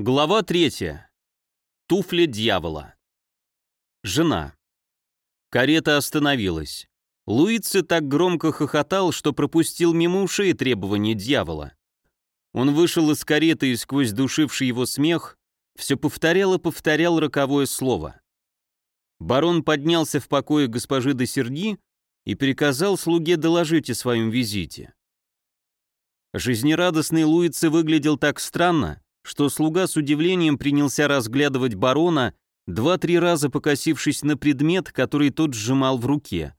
Глава третья. Туфли дьявола. Жена. Карета остановилась. Луици так громко хохотал, что пропустил мимо ушей требования дьявола. Он вышел из кареты и сквозь душивший его смех все повторял и повторял роковое слово. Барон поднялся в покое госпожи де Серги и приказал слуге доложить о своем визите. Жизнерадостный Луицы выглядел так странно, что слуга с удивлением принялся разглядывать барона, два-три раза покосившись на предмет, который тот сжимал в руке.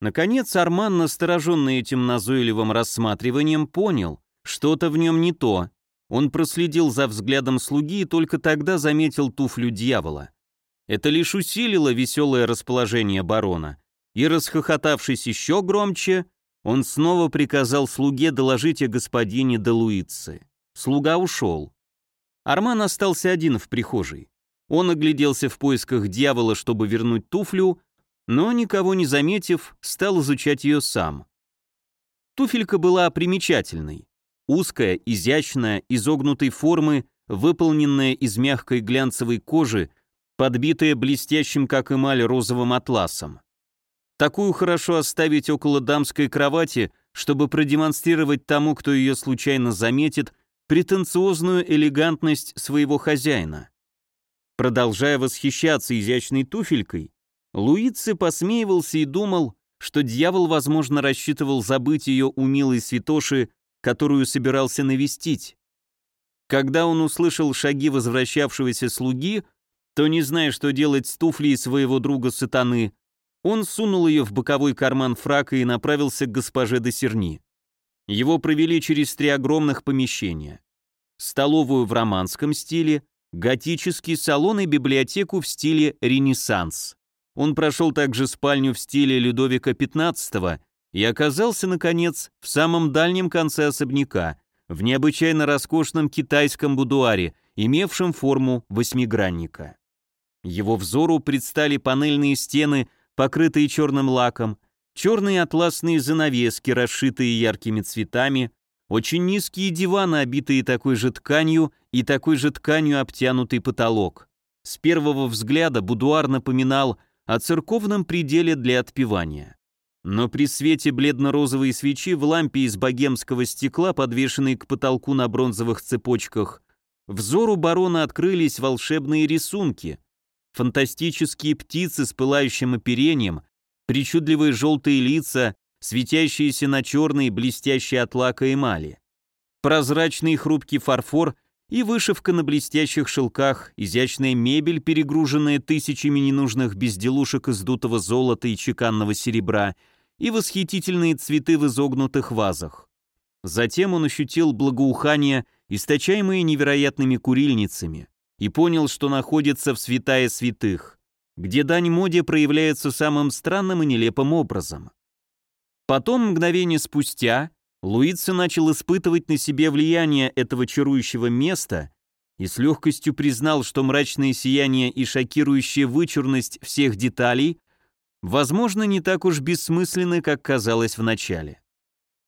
Наконец Арман, настороженный этим назойливым рассматриванием, понял, что-то в нем не то. Он проследил за взглядом слуги и только тогда заметил туфлю дьявола. Это лишь усилило веселое расположение барона, и, расхохотавшись еще громче, он снова приказал слуге доложить о господине де Луице. Слуга ушел. Арман остался один в прихожей. Он огляделся в поисках дьявола, чтобы вернуть туфлю, но, никого не заметив, стал изучать ее сам. Туфелька была примечательной. Узкая, изящная, изогнутой формы, выполненная из мягкой глянцевой кожи, подбитая блестящим, как эмаль, розовым атласом. Такую хорошо оставить около дамской кровати, чтобы продемонстрировать тому, кто ее случайно заметит, претенциозную элегантность своего хозяина. Продолжая восхищаться изящной туфелькой, Луици посмеивался и думал, что дьявол, возможно, рассчитывал забыть ее у милой святоши, которую собирался навестить. Когда он услышал шаги возвращавшегося слуги, то, не зная, что делать с туфлей своего друга сатаны, он сунул ее в боковой карман фрака и направился к госпоже де Серни. Его провели через три огромных помещения. Столовую в романском стиле, готический салон и библиотеку в стиле Ренессанс. Он прошел также спальню в стиле Людовика XV и оказался, наконец, в самом дальнем конце особняка, в необычайно роскошном китайском будуаре, имевшем форму восьмигранника. Его взору предстали панельные стены, покрытые черным лаком, черные атласные занавески, расшитые яркими цветами, очень низкие диваны, обитые такой же тканью, и такой же тканью обтянутый потолок. С первого взгляда будуар напоминал о церковном пределе для отпевания. Но при свете бледно-розовой свечи в лампе из богемского стекла, подвешенной к потолку на бронзовых цепочках, взору барона открылись волшебные рисунки. Фантастические птицы с пылающим оперением, причудливые желтые лица, светящиеся на черной, блестящей от лака эмали. Прозрачный хрупкий фарфор и вышивка на блестящих шелках, изящная мебель, перегруженная тысячами ненужных безделушек из дутого золота и чеканного серебра, и восхитительные цветы в изогнутых вазах. Затем он ощутил благоухание, источаемое невероятными курильницами, и понял, что находится в святая святых, где дань моде проявляется самым странным и нелепым образом. Потом, мгновение спустя, Луица начал испытывать на себе влияние этого чарующего места и с легкостью признал, что мрачное сияние и шокирующая вычурность всех деталей возможно, не так уж бессмысленны, как казалось вначале.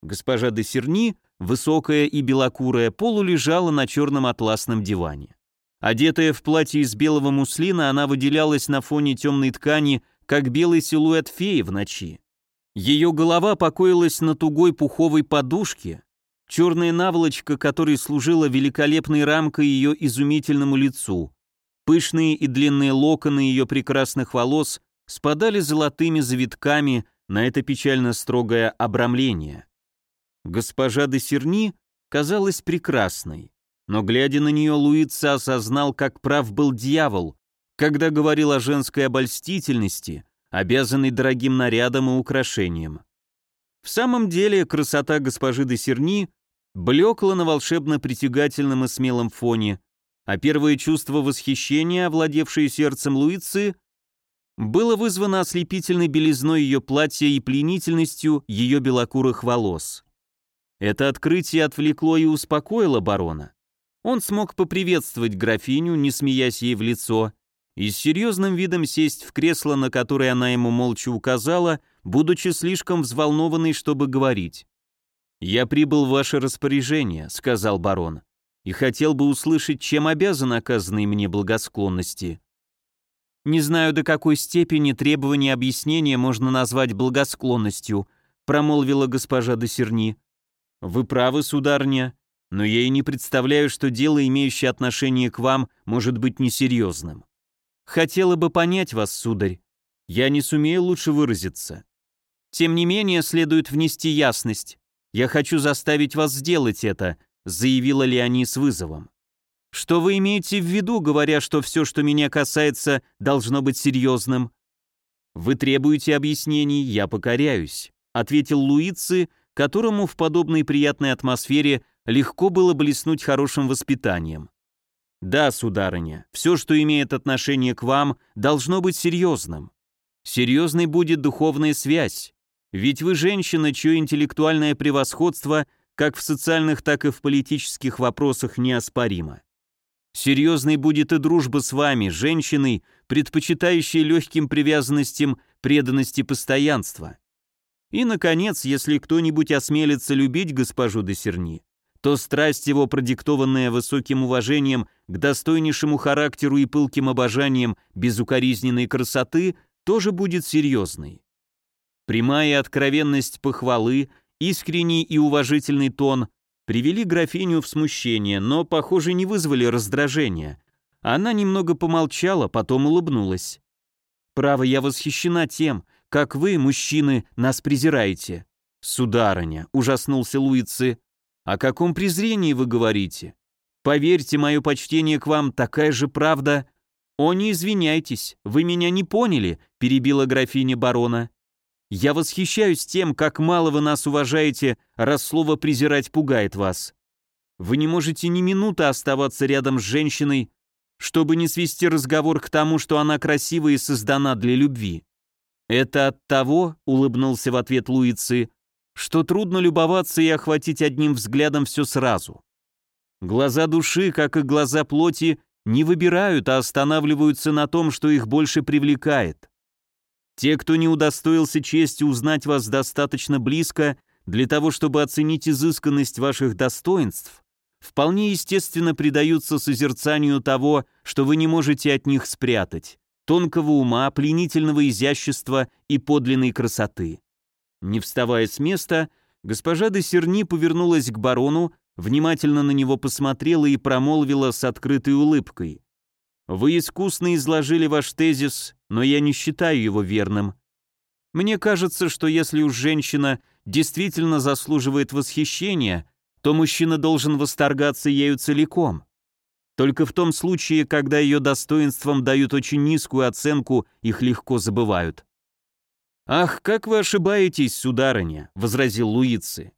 Госпожа де Серни, высокая и белокурая, полулежала на черном атласном диване. Одетая в платье из белого муслина, она выделялась на фоне темной ткани, как белый силуэт феи в ночи. Ее голова покоилась на тугой пуховой подушке, черная наволочка, которой служила великолепной рамкой ее изумительному лицу. Пышные и длинные локоны ее прекрасных волос спадали золотыми завитками на это печально строгое обрамление. Госпожа де Серни казалась прекрасной, но, глядя на нее, Луица осознал, как прав был дьявол, когда говорил о женской обольстительности, обязанный дорогим нарядом и украшением. В самом деле, красота госпожи де Серни блекла на волшебно притягательном и смелом фоне, а первое чувство восхищения, овладевшее сердцем Луицы, было вызвано ослепительной белизной ее платья и пленительностью ее белокурых волос. Это открытие отвлекло и успокоило барона. Он смог поприветствовать графиню, не смеясь ей в лицо, и с серьезным видом сесть в кресло, на которое она ему молча указала, будучи слишком взволнованной, чтобы говорить. «Я прибыл в ваше распоряжение», — сказал барон. и хотел бы услышать, чем обязан оказанной мне благосклонности. Не знаю, до какой степени требование объяснения можно назвать благосклонностью, промолвила госпожа де Серни. Вы правы, сударня, но я и не представляю, что дело, имеющее отношение к вам, может быть несерьезным. Хотела бы понять вас, сударь. Я не сумею лучше выразиться. Тем не менее, следует внести ясность. Я хочу заставить вас сделать это, заявила Леони с вызовом. Что вы имеете в виду, говоря, что все, что меня касается, должно быть серьезным? Вы требуете объяснений, я покоряюсь, ответил Луици, которому в подобной приятной атмосфере легко было блеснуть хорошим воспитанием. Да, сударыня, все, что имеет отношение к вам, должно быть серьезным. Серьезной будет духовная связь, ведь вы женщина, чье интеллектуальное превосходство как в социальных, так и в политических вопросах неоспоримо. Серьезной будет и дружба с вами, женщиной, предпочитающей легким привязанностям преданности постоянства. И, наконец, если кто-нибудь осмелится любить госпожу де Серни, то страсть его, продиктованная высоким уважением к достойнейшему характеру и пылким обожанием безукоризненной красоты, тоже будет серьезной. Прямая откровенность похвалы, искренний и уважительный тон привели графиню в смущение, но, похоже, не вызвали раздражения. Она немного помолчала, потом улыбнулась. «Право, я восхищена тем, как вы, мужчины, нас презираете». «Сударыня», — ужаснулся Луицы, — «о каком презрении вы говорите? Поверьте, мое почтение к вам такая же правда...» «О, не извиняйтесь, вы меня не поняли», — перебила графиня барона. Я восхищаюсь тем, как мало вы нас уважаете, раз слово «презирать» пугает вас. Вы не можете ни минуты оставаться рядом с женщиной, чтобы не свести разговор к тому, что она красива и создана для любви. Это от того, улыбнулся в ответ Луицы, что трудно любоваться и охватить одним взглядом все сразу. Глаза души, как и глаза плоти, не выбирают, а останавливаются на том, что их больше привлекает. Те, кто не удостоился чести узнать вас достаточно близко для того, чтобы оценить изысканность ваших достоинств, вполне естественно предаются созерцанию того, что вы не можете от них спрятать, тонкого ума, пленительного изящества и подлинной красоты. Не вставая с места, госпожа де Серни повернулась к барону, внимательно на него посмотрела и промолвила с открытой улыбкой. Вы искусно изложили ваш тезис, но я не считаю его верным. Мне кажется, что если уж женщина действительно заслуживает восхищения, то мужчина должен восторгаться ею целиком. Только в том случае, когда ее достоинствам дают очень низкую оценку, их легко забывают. «Ах, как вы ошибаетесь, сударыня», — возразил Луицы.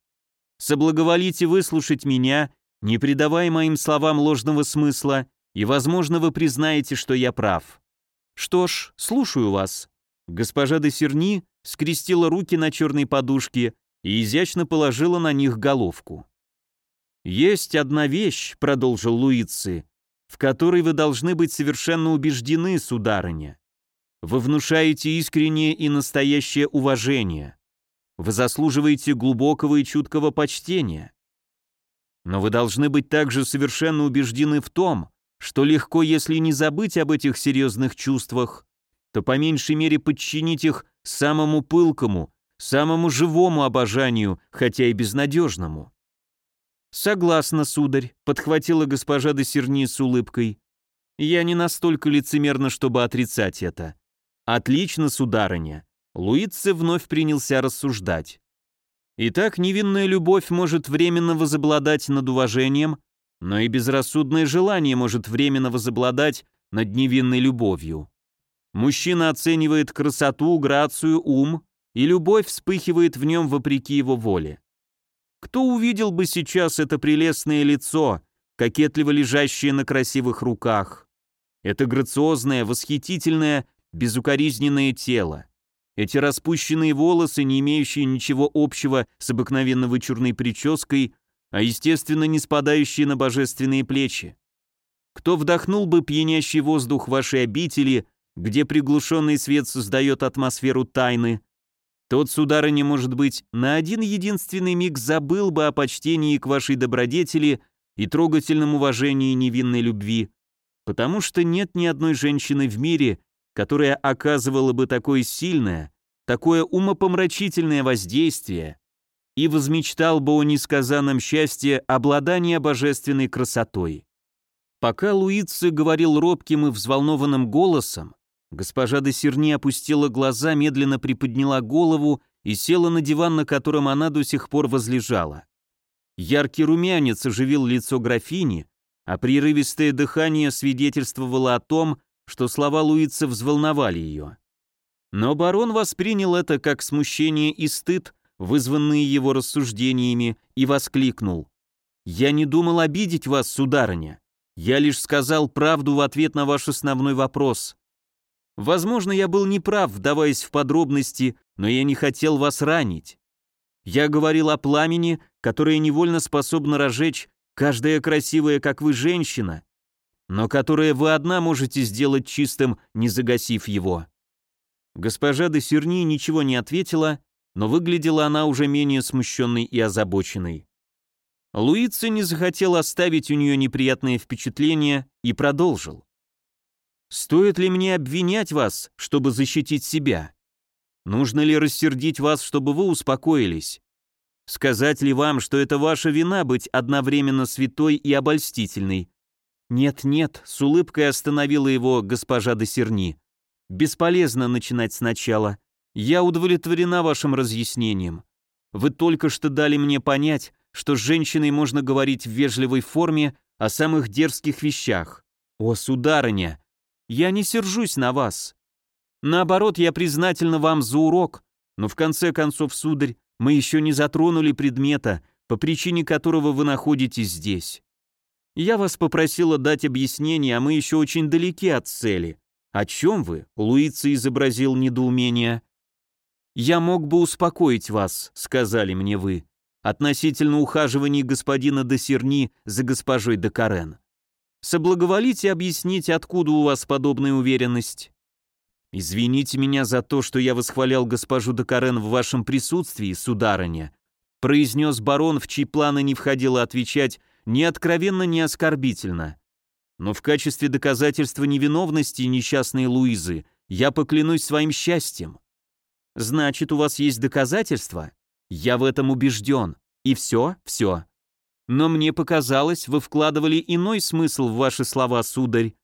«Соблаговолите выслушать меня, не придавая моим словам ложного смысла, и, возможно, вы признаете, что я прав. Что ж, слушаю вас. Госпожа де Серни скрестила руки на черной подушке и изящно положила на них головку. «Есть одна вещь», — продолжил Луицы, «в которой вы должны быть совершенно убеждены, сударыня. Вы внушаете искреннее и настоящее уважение. Вы заслуживаете глубокого и чуткого почтения. Но вы должны быть также совершенно убеждены в том, что легко, если не забыть об этих серьезных чувствах, то по меньшей мере подчинить их самому пылкому, самому живому обожанию, хотя и безнадежному. «Согласна, сударь», — подхватила госпожа де с улыбкой. «Я не настолько лицемерна, чтобы отрицать это». «Отлично, сударыня». Луице вновь принялся рассуждать. Итак, невинная любовь может временно возобладать над уважением, но и безрассудное желание может временно возобладать над невинной любовью. Мужчина оценивает красоту, грацию, ум, и любовь вспыхивает в нем вопреки его воле. Кто увидел бы сейчас это прелестное лицо, кокетливо лежащее на красивых руках? Это грациозное, восхитительное, безукоризненное тело. Эти распущенные волосы, не имеющие ничего общего с обыкновенно вычурной прической, а естественно не спадающие на божественные плечи. Кто вдохнул бы пьянящий воздух вашей обители, где приглушенный свет создает атмосферу тайны, тот, сударыня, может быть, на один единственный миг забыл бы о почтении к вашей добродетели и трогательном уважении невинной любви, потому что нет ни одной женщины в мире, которая оказывала бы такое сильное, такое умопомрачительное воздействие, и возмечтал бы о несказанном счастье обладания божественной красотой. Пока Луица говорил робким и взволнованным голосом, госпожа де Серни опустила глаза, медленно приподняла голову и села на диван, на котором она до сих пор возлежала. Яркий румянец оживил лицо графини, а прерывистое дыхание свидетельствовало о том, что слова Луица взволновали ее. Но барон воспринял это как смущение и стыд, вызванные его рассуждениями, и воскликнул. «Я не думал обидеть вас, сударыня. Я лишь сказал правду в ответ на ваш основной вопрос. Возможно, я был неправ, вдаваясь в подробности, но я не хотел вас ранить. Я говорил о пламени, которое невольно способно разжечь каждая красивая, как вы, женщина, но которое вы одна можете сделать чистым, не загасив его. Госпожа де Серни ничего не ответила, но выглядела она уже менее смущенной и озабоченной. Луица не захотел оставить у нее неприятное впечатление и продолжил. «Стоит ли мне обвинять вас, чтобы защитить себя? Нужно ли рассердить вас, чтобы вы успокоились? Сказать ли вам, что это ваша вина быть одновременно святой и обольстительной? Нет-нет, с улыбкой остановила его госпожа де Серни. Бесполезно начинать сначала. Я удовлетворена вашим разъяснением. Вы только что дали мне понять, что с женщиной можно говорить в вежливой форме о самых дерзких вещах. О, сударыня, я не сержусь на вас. Наоборот, я признательна вам за урок, но в конце концов, сударь, мы еще не затронули предмета, по причине которого вы находитесь здесь. Я вас попросила дать объяснение, а мы еще очень далеки от цели. О чем вы? Луица изобразил недоумение. Я мог бы успокоить вас, сказали мне вы относительно ухаживаний господина Досерни за госпожой де Карен. Соблаговолите объяснить, откуда у вас подобная уверенность? Извините меня за то, что я восхвалял госпожу де Карен в вашем присутствии, сударыня, произнес барон, в чьи планы не входило отвечать ни откровенно, ни оскорбительно. Но в качестве доказательства невиновности несчастной Луизы я поклянусь своим счастьем. Значит, у вас есть доказательства? Я в этом убежден. И все, все. Но мне показалось, вы вкладывали иной смысл в ваши слова, сударь.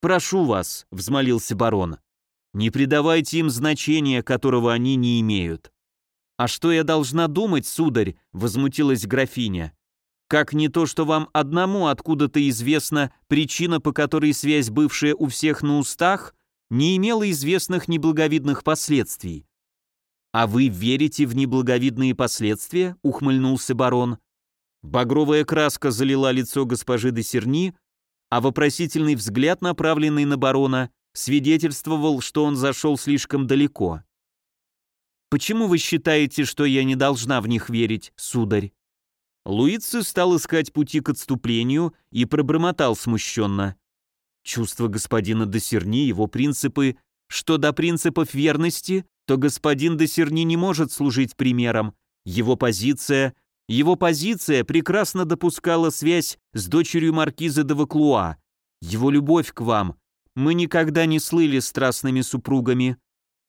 Прошу вас, взмолился барон, не придавайте им значения, которого они не имеют. А что я должна думать, сударь, возмутилась графиня. Как не то, что вам одному откуда-то известна причина, по которой связь, бывшая у всех на устах, не имела известных неблаговидных последствий. «А вы верите в неблаговидные последствия?» — ухмыльнулся барон. Багровая краска залила лицо госпожи де Серни, а вопросительный взгляд, направленный на барона, свидетельствовал, что он зашел слишком далеко. «Почему вы считаете, что я не должна в них верить, сударь?» Луици стал искать пути к отступлению и пробормотал смущенно. Чувства господина де Серни, его принципы, что до принципов верности, то господин Десерни не может служить примером. Его позиция... Его позиция прекрасно допускала связь с дочерью маркиза де Ваклуа. Его любовь к вам. Мы никогда не слыли страстными супругами.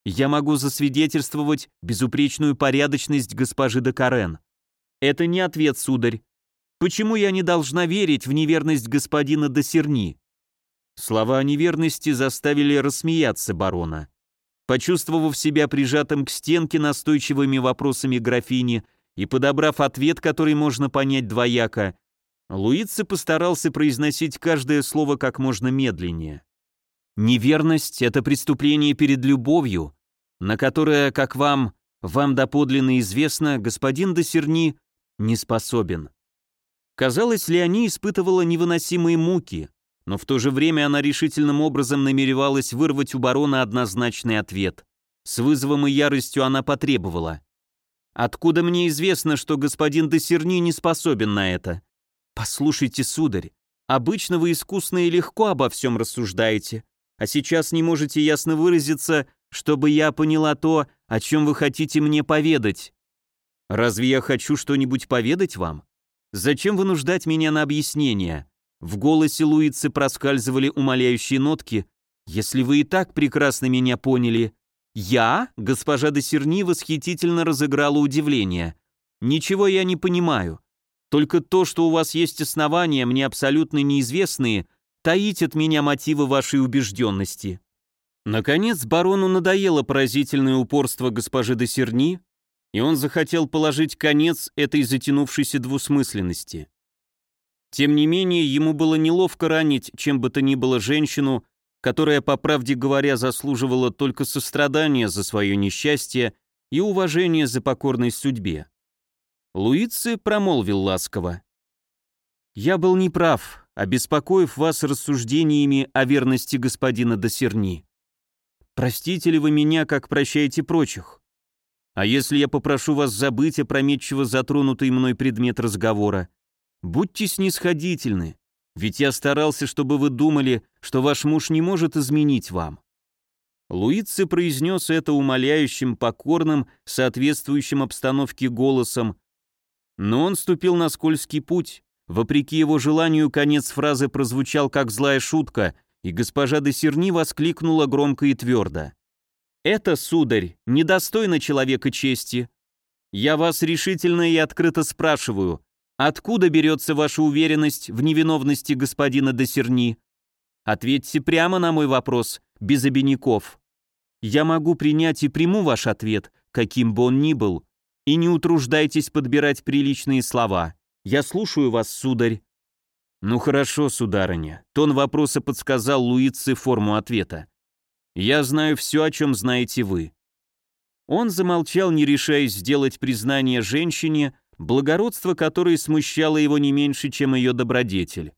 Я могу засвидетельствовать безупречную порядочность госпожи де Карен. Это не ответ, сударь. Почему я не должна верить в неверность господина Досерни? Слова о неверности заставили рассмеяться барона. Почувствовав себя прижатым к стенке настойчивыми вопросами графини и подобрав ответ, который можно понять двояко, Луица постарался произносить каждое слово как можно медленнее. «Неверность — это преступление перед любовью, на которое, как вам, вам доподлинно известно, господин Досерни не способен». Казалось, Леони испытывала невыносимые муки, но в то же время она решительным образом намеревалась вырвать у барона однозначный ответ. С вызовом и яростью она потребовала. «Откуда мне известно, что господин Досерни не способен на это?» «Послушайте, сударь, обычно вы искусно и легко обо всем рассуждаете, а сейчас не можете ясно выразиться, чтобы я поняла то, о чем вы хотите мне поведать». «Разве я хочу что-нибудь поведать вам? Зачем вынуждать меня на объяснение? В голосе Луицы проскальзывали умоляющие нотки. Если вы и так прекрасно меня поняли. Я, госпожа де Серни, восхитительно разыграла удивление. Ничего я не понимаю. Только то, что у вас есть основания, мне абсолютно неизвестные, таить от меня мотивы вашей убежденности. Наконец, барону надоело поразительное упорство госпожи де Серни, и он захотел положить конец этой затянувшейся двусмысленности. Тем не менее, ему было неловко ранить чем бы то ни было женщину, которая, по правде говоря, заслуживала только сострадания за свое несчастье и уважения за покорность судьбе. Луици промолвил ласково. «Я был неправ, обеспокоив вас рассуждениями о верности господина Досерни. Простите ли вы меня, как прощаете прочих? А если я попрошу вас забыть опрометчиво затронутый мной предмет разговора? Будьте снисходительны, ведь я старался, чтобы вы думали, что ваш муж не может изменить вам». Луици произнес это умоляющим, покорным, соответствующим обстановке голосом, но он ступил на скользкий путь. Вопреки его желанию, конец фразы прозвучал как злая шутка, и госпожа де Серни воскликнула громко и твердо. «Это, сударь, недостойно человека чести. Я вас решительно и открыто спрашиваю, откуда берется ваша уверенность в невиновности господина де Серни? Ответьте прямо на мой вопрос, без обиняков. Я могу принять и приму ваш ответ, каким бы он ни был, и не утруждайтесь подбирать приличные слова. Я слушаю вас, сударь». «Ну хорошо, сударыня», — тон вопроса подсказал Луице форму ответа. «Я знаю все, о чем знаете вы». Он замолчал, не решаясь сделать признание женщине, благородство которой смущало его не меньше, чем ее добродетель.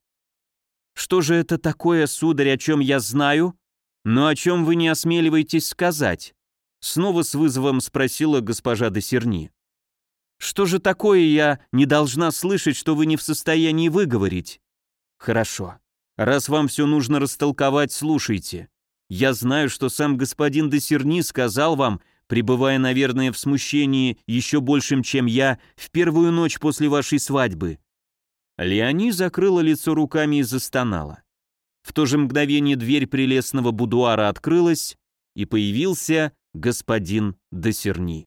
«Что же это такое, сударь, о чем я знаю, но о чем вы не осмеливаетесь сказать?» Снова с вызовом спросила госпожа де Серни. «Что же такое я не должна слышать, что вы не в состоянии выговорить?» «Хорошо. Раз вам все нужно растолковать, слушайте. Я знаю, что сам господин де Серни сказал вам, пребывая, наверное, в смущении еще большим, чем я, в первую ночь после вашей свадьбы». Леони закрыла лицо руками и застонала. В то же мгновение дверь прелестного будуара открылась, и появился господин Досерни.